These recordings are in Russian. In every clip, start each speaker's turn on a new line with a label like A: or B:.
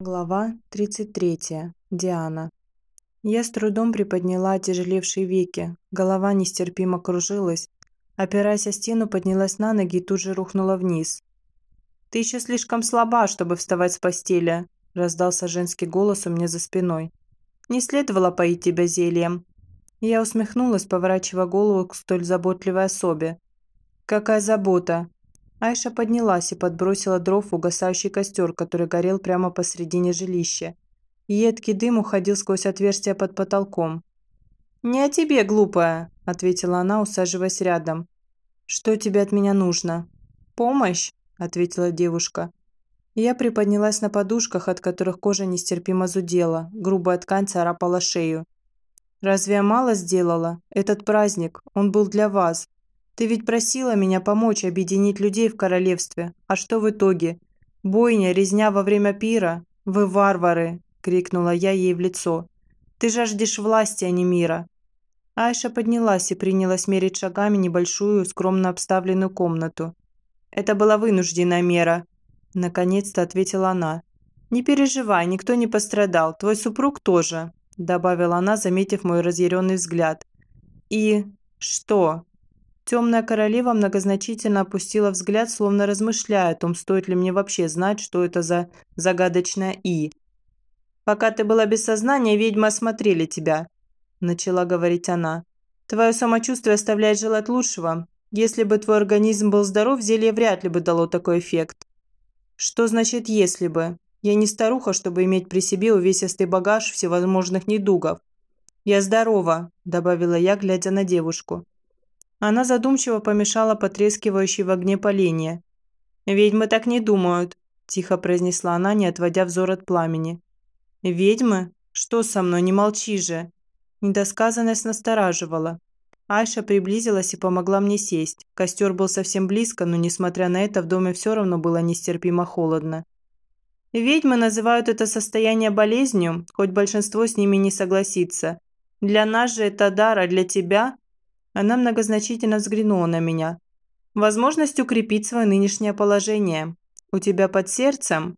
A: Глава 33. Диана. Я с трудом приподняла отяжелевшие веки, голова нестерпимо кружилась. Опираясь о стену, поднялась на ноги и тут же рухнула вниз. «Ты еще слишком слаба, чтобы вставать с постели», – раздался женский голос у меня за спиной. «Не следовало поить тебя зельем». Я усмехнулась, поворачивая голову к столь заботливой особе. «Какая забота! Айша поднялась и подбросила дров в угасающий костер, который горел прямо посредине жилища. Едкий дым уходил сквозь отверстие под потолком. «Не о тебе, глупая», – ответила она, усаживаясь рядом. «Что тебе от меня нужно?» «Помощь», – ответила девушка. Я приподнялась на подушках, от которых кожа нестерпимо зудела, грубая ткань царапала шею. «Разве я мало сделала? Этот праздник, он был для вас. Ты ведь просила меня помочь объединить людей в королевстве. А что в итоге? Бойня, резня во время пира? Вы варвары!» – крикнула я ей в лицо. «Ты жаждешь власти, а не мира!» Айша поднялась и принялась мерить шагами небольшую, скромно обставленную комнату. «Это была вынужденная мера», – наконец-то ответила она. «Не переживай, никто не пострадал, твой супруг тоже», – добавила она, заметив мой разъяренный взгляд. «И... что?» Темная королева многозначительно опустила взгляд, словно размышляя о том, стоит ли мне вообще знать, что это за загадочное «и». «Пока ты была без сознания, ведьмы осмотрели тебя», – начала говорить она. «Твое самочувствие оставляет желать лучшего. Если бы твой организм был здоров, зелье вряд ли бы дало такой эффект». «Что значит «если бы»? Я не старуха, чтобы иметь при себе увесистый багаж всевозможных недугов. «Я здорова», – добавила я, глядя на девушку. Она задумчиво помешала потрескивающей в огне поленья. «Ведьмы так не думают», – тихо произнесла она, не отводя взор от пламени. «Ведьмы? Что со мной? Не молчи же!» Недосказанность настораживала. Айша приблизилась и помогла мне сесть. Костер был совсем близко, но, несмотря на это, в доме все равно было нестерпимо холодно. Ведьмы называют это состояние болезнью, хоть большинство с ними не согласится. Для нас же это дар, а для тебя она многозначительно взглянула на меня. «Возможность укрепить свое нынешнее положение. У тебя под сердцем?»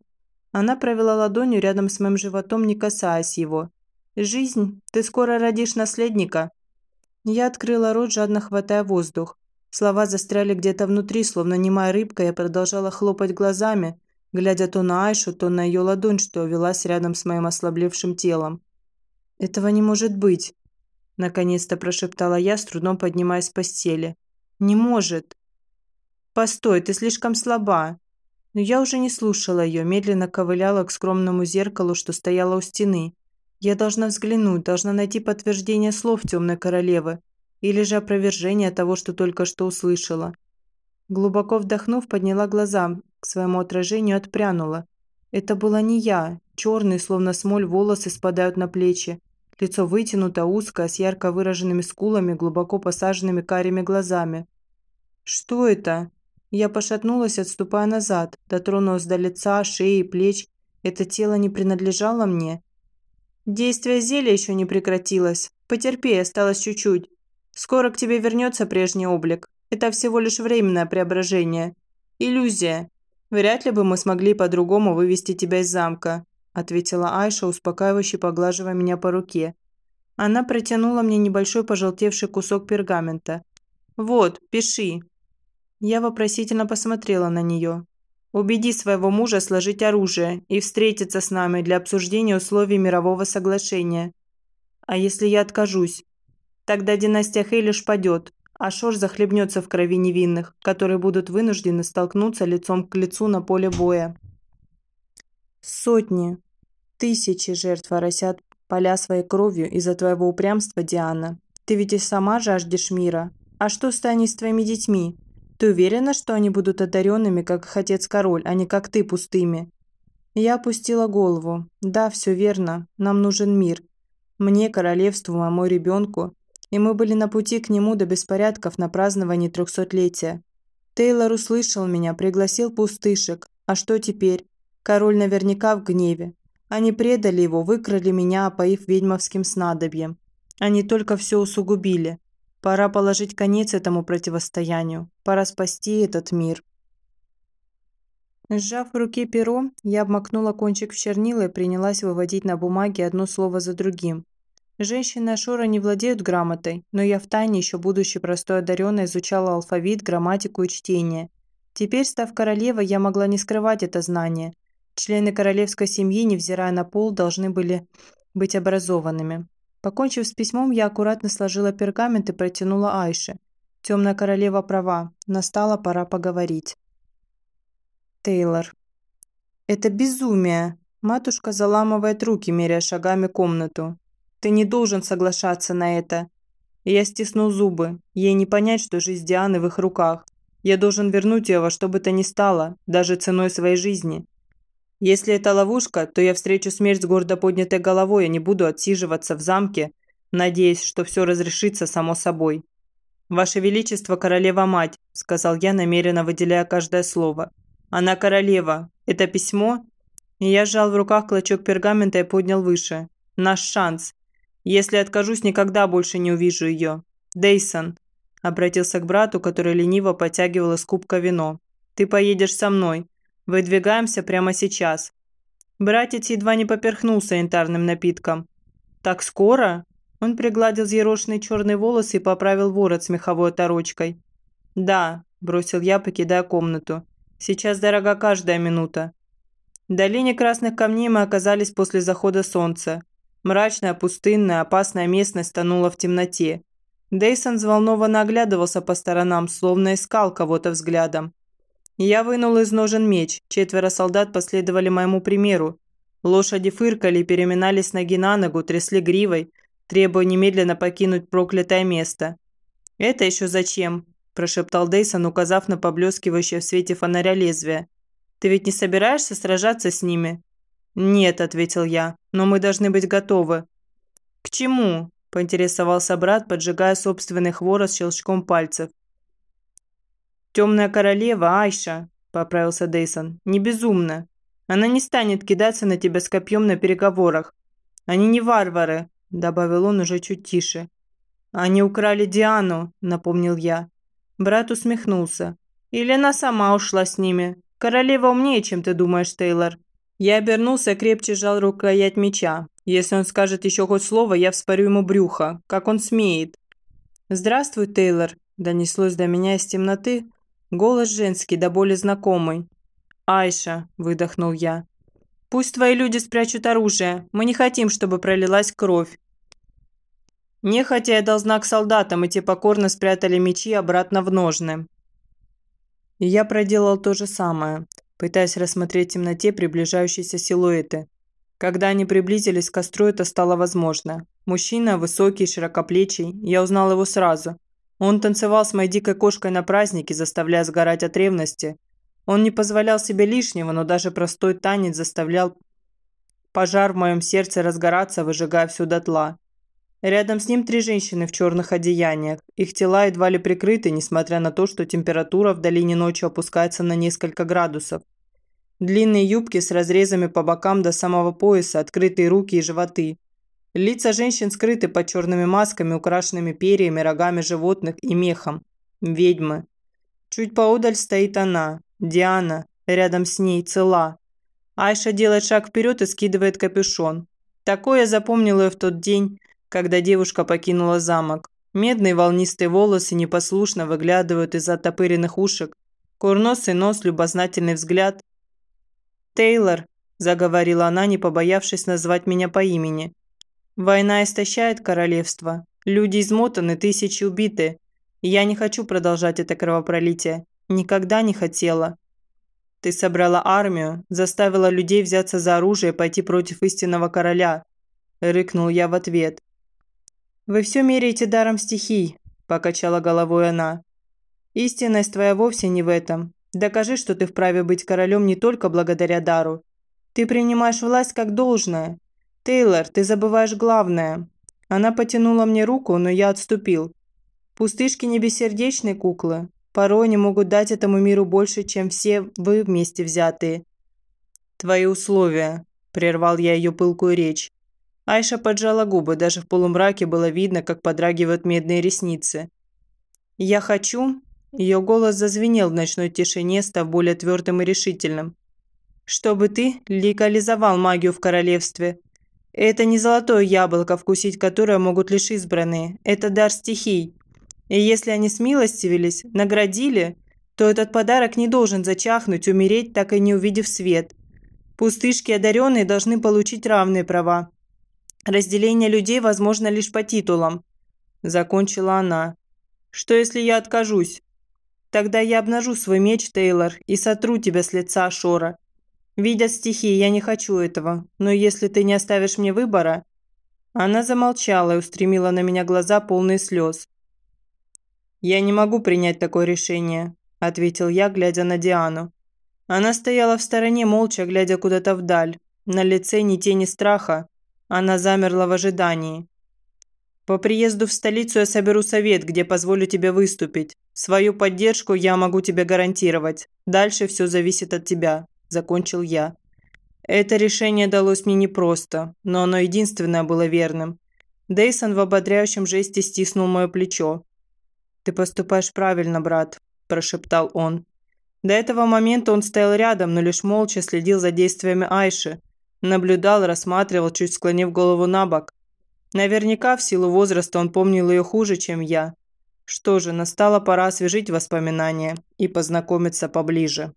A: Она провела ладонью рядом с моим животом, не касаясь его. «Жизнь, ты скоро родишь наследника». Я открыла рот, жадно хватая воздух. Слова застряли где-то внутри, словно немая рыбка, я продолжала хлопать глазами, глядя то на Айшу, то на ее ладонь, что велась рядом с моим ослаблевшим телом. «Этого не может быть!» Наконец-то прошептала я, с трудом поднимаясь с постели. «Не может!» «Постой, ты слишком слаба!» Но я уже не слушала ее, медленно ковыляла к скромному зеркалу, что стояло у стены. Я должна взглянуть, должна найти подтверждение слов темной королевы или же опровержение того, что только что услышала. Глубоко вдохнув, подняла глаза к своему отражению отпрянула. Это была не я. Черные, словно смоль, волосы спадают на плечи. Лицо вытянуто, узкое, с ярко выраженными скулами, глубоко посаженными карими глазами. «Что это?» Я пошатнулась, отступая назад, дотронулась до лица, шеи плеч. Это тело не принадлежало мне. Действие зелья еще не прекратилось. Потерпи, осталось чуть-чуть. Скоро к тебе вернется прежний облик. Это всего лишь временное преображение. Иллюзия. Вряд ли бы мы смогли по-другому вывести тебя из замка. – ответила Айша, успокаивающе поглаживая меня по руке. Она протянула мне небольшой пожелтевший кусок пергамента. «Вот, пиши». Я вопросительно посмотрела на нее. «Убеди своего мужа сложить оружие и встретиться с нами для обсуждения условий мирового соглашения. А если я откажусь? Тогда династия Хейлиш падет, а Шор захлебнется в крови невинных, которые будут вынуждены столкнуться лицом к лицу на поле боя». Сотни, тысячи жертв оросят поля своей кровью из-за твоего упрямства, Диана. Ты ведь и сама жаждешь мира. А что станет с твоими детьми? Ты уверена, что они будут одаренными, как отец-король, а не как ты, пустыми?» Я опустила голову. «Да, все верно. Нам нужен мир. Мне, королевству, моему ребенку. И мы были на пути к нему до беспорядков на праздновании трехсотлетия. Тейлор услышал меня, пригласил пустышек. А что теперь? Король наверняка в гневе. Они предали его, выкрали меня, опоив ведьмовским снадобьем. Они только все усугубили. Пора положить конец этому противостоянию. Пора спасти этот мир. Сжав в руке перо, я обмакнула кончик в чернила и принялась выводить на бумаге одно слово за другим. Женщины Ашора не владеют грамотой, но я втайне, еще будучи простой одаренной, изучала алфавит, грамматику и чтение. Теперь, став королевой, я могла не скрывать это знание. Члены королевской семьи, невзирая на пол, должны были быть образованными. Покончив с письмом, я аккуратно сложила пергамент и протянула Айше. Темная королева права. Настала пора поговорить. Тейлор. «Это безумие!» Матушка заламывает руки, меряя шагами комнату. «Ты не должен соглашаться на это!» Я стиснул зубы. Ей не понять, что жизнь Дианы в их руках. Я должен вернуть ее во что бы то ни стало, даже ценой своей жизни. Если это ловушка, то я встречу смерть с гордо поднятой головой, а не буду отсиживаться в замке, надеясь, что все разрешится само собой. «Ваше Величество, королева-мать», – сказал я, намеренно выделяя каждое слово. «Она королева. Это письмо?» И я сжал в руках клочок пергамента и поднял выше. «Наш шанс. Если откажусь, никогда больше не увижу ее. Дейсон», – обратился к брату, который лениво подтягивал из кубка вино. «Ты поедешь со мной. Выдвигаемся прямо сейчас». Братец едва не поперхнулся янтарным напитком. «Так скоро?» Он пригладил взъерошенные черные волосы и поправил ворот с меховой оторочкой. «Да», – бросил я, покидая комнату. «Сейчас дорога каждая минута». В долине красных камней мы оказались после захода солнца. Мрачная, пустынная, опасная местность тонула в темноте. Дейсон взволнованно оглядывался по сторонам, словно искал кого-то взглядом. Я вынул из ножен меч. Четверо солдат последовали моему примеру. Лошади фыркали переминались ноги на ногу, трясли гривой, требуя немедленно покинуть проклятое место. «Это еще зачем?» – прошептал Дейсон, указав на поблескивающее в свете фонаря лезвие. «Ты ведь не собираешься сражаться с ними?» «Нет», – ответил я, – «но мы должны быть готовы». «К чему?» – поинтересовался брат, поджигая собственный хворост щелчком пальцев. «Темная королева, Айша», – поправился Дейсон, – «не безумна. Она не станет кидаться на тебя с копьем на переговорах. Они не варвары», – добавил он уже чуть тише. «Они украли Диану», – напомнил я. Брат усмехнулся. «Или она сама ушла с ними. Королева умнее, чем ты думаешь, Тейлор». Я обернулся, крепче сжал рукоять меча. Если он скажет еще хоть слово, я вспорю ему брюхо. Как он смеет. «Здравствуй, Тейлор», – донеслось до меня из темноты, Голос женский, да более знакомый. «Айша», – выдохнул я. «Пусть твои люди спрячут оружие. Мы не хотим, чтобы пролилась кровь». Нехотя я дал знак солдатам, и те покорно спрятали мечи обратно в ножны. И я проделал то же самое, пытаясь рассмотреть в темноте приближающиеся силуэты. Когда они приблизились к костру, это стало возможно. Мужчина, высокий, широкоплечий, я узнал его сразу – он танцевал с моей дикой кошкой на празднике, заставляя сгорать от ревности. Он не позволял себе лишнего, но даже простой танец заставлял пожар в моем сердце разгораться, выжигая всю дотла. Рядом с ним три женщины в черных одеяниях. Их тела едва ли прикрыты, несмотря на то, что температура в долине ночью опускается на несколько градусов. Длинные юбки с разрезами по бокам до самого пояса, открытые руки и животы. Лица женщин скрыты под черными масками, украшенными перьями, рогами животных и мехом. Ведьмы. Чуть поодаль стоит она, Диана, рядом с ней цела. Айша делает шаг вперед и скидывает капюшон. Такое я запомнил ее в тот день, когда девушка покинула замок. Медные волнистые волосы непослушно выглядывают из оттопыренных ушек. Курносый нос, любознательный взгляд. «Тейлор», – заговорила она, не побоявшись назвать меня по имени. Война истощает королевство. Люди измотаны, тысячи убиты. я не хочу продолжать это кровопролитие. Никогда не хотела. Ты собрала армию, заставила людей взяться за оружие и пойти против истинного короля. Рыкнул я в ответ. Вы все меряете даром стихий, покачала головой она. Истинность твоя вовсе не в этом. Докажи, что ты вправе быть королем не только благодаря дару. Ты принимаешь власть как должное, «Тейлор, ты забываешь главное». Она потянула мне руку, но я отступил. Пустышки не бессердечные куклы. Порой они могут дать этому миру больше, чем все вы вместе взятые. «Твои условия», – прервал я ее пылкую речь. Айша поджала губы, даже в полумраке было видно, как подрагивают медные ресницы. «Я хочу...» Ее голос зазвенел в ночной тишине, став более твердым и решительным. чтобы ты легализовал магию в королевстве. Это не золотое яблоко, вкусить которое могут лишь избранные. Это дар стихий. И если они смилостивились, наградили, то этот подарок не должен зачахнуть, умереть, так и не увидев свет. Пустышки одаренные должны получить равные права. Разделение людей возможно лишь по титулам. Закончила она. Что если я откажусь? Тогда я обнажу свой меч, Тейлор, и сотру тебя с лица Шора. Видят стихии, я не хочу этого, но если ты не оставишь мне выбора...» Она замолчала и устремила на меня глаза полные слез. «Я не могу принять такое решение», – ответил я, глядя на Диану. Она стояла в стороне, молча, глядя куда-то вдаль. На лице ни тени страха. Она замерла в ожидании. По приезду в столицу я соберу совет, где позволю тебе выступить. Свою поддержку я могу тебе гарантировать. Дальше все зависит от тебя», – закончил я. Это решение далось мне непросто, но оно единственное было верным. Дейсон в ободряющем жесте стиснул мое плечо. «Ты поступаешь правильно, брат», – прошептал он. До этого момента он стоял рядом, но лишь молча следил за действиями Айши. Наблюдал, рассматривал, чуть склонив голову на бок. Наверняка в силу возраста он помнил ее хуже, чем я. Что же, настала пора освежить воспоминания и познакомиться поближе.